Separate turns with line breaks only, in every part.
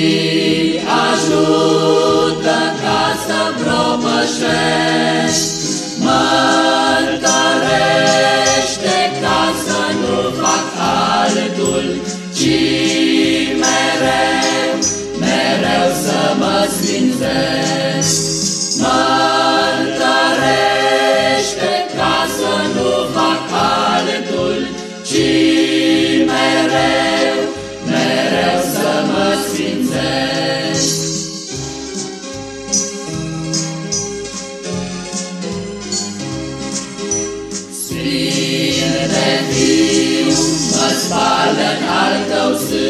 tot păcatul și ajută ca să propășești. Mă întărește ca să nu fac altul, ci mereu, mereu să mă sfințesc. Mă Sfinte fiu, mă spală în al tău sânge,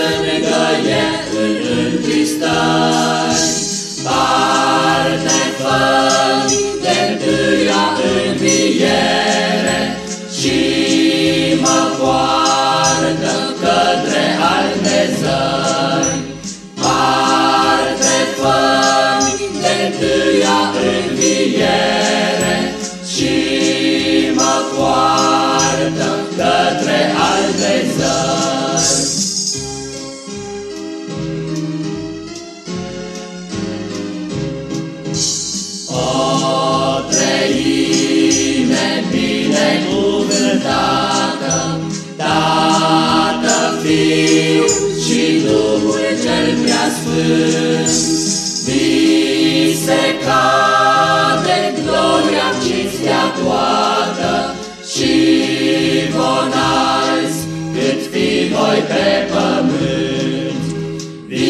alte zări. Parte fă de întâia înviere și mă poartă către alte zări. O treime binecuvântată, Tată, Fiu vi se cade gloria, cinstea toată și vă cât fi voi pe pământ. Vi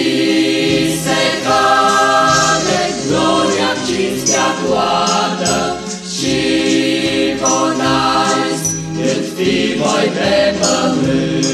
se cade gloria, cinstea toată și vă cât fi voi pe pământ.